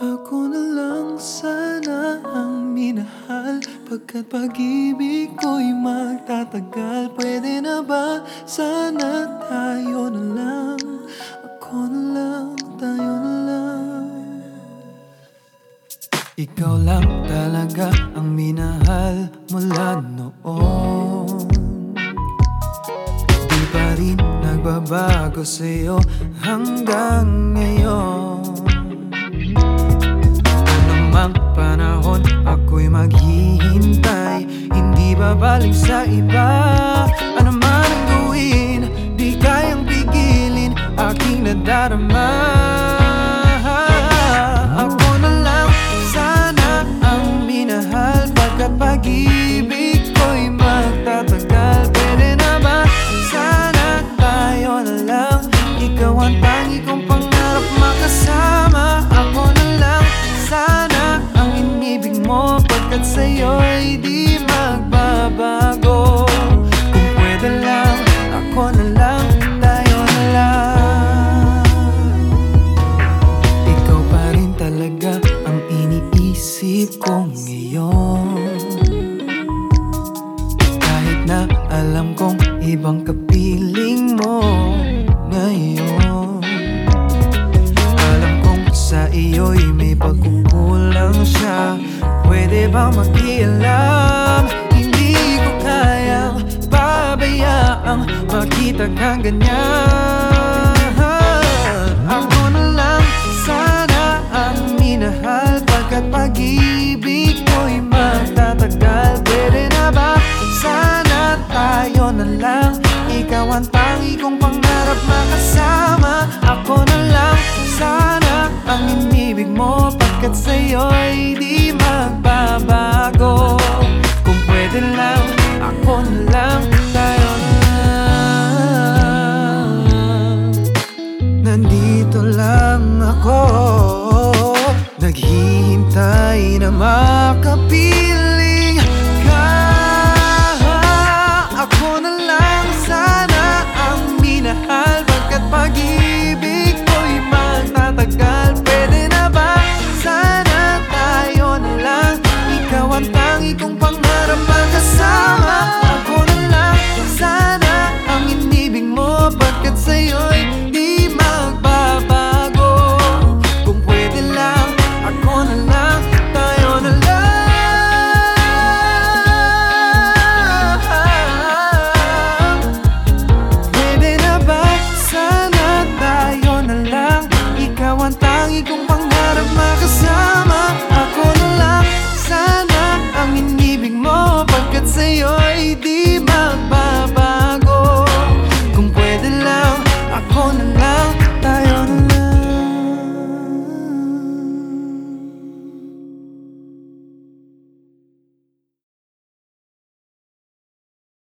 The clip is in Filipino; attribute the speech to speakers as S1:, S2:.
S1: Ako na lang sana ang minahal. Pagkat pag-ibig ko'y magtatagal Pwede na ba? Sana tayo na lang. Ako na lang, tayo na lang. Ikaw lang talaga ang minahal mula noon. Di pa rin nagbabago sa'yo hanggang ngayon Babalik sa iba. Ano man ang gawin Di kayang pigilin Aking nadarama. Ako na lang sana ang minahal. Pagkat pag-ibig ko'y magtatagal. Pwede na ba? Sana tayo na lang. Ikaw ang tangi kong pangarap makasama. Ako na lang sana ang inibig mo. Pagkat sa'yo'y di na alam kong ibang kapiling mo ngayon. Alam kong sa iyo'y may pagkukulang siya. Pwede bang makialam? Hindi ko kayang pabayaang makita kang ganyan Ikaw ang tangi kong pangarap makasama. Ako na lang sana ang inibig mo Pagkat sa'yo'y di magbabago. Kung pwede lang, ako na lang, tayo na. Nandito lang ako. Naghihintay na makapilang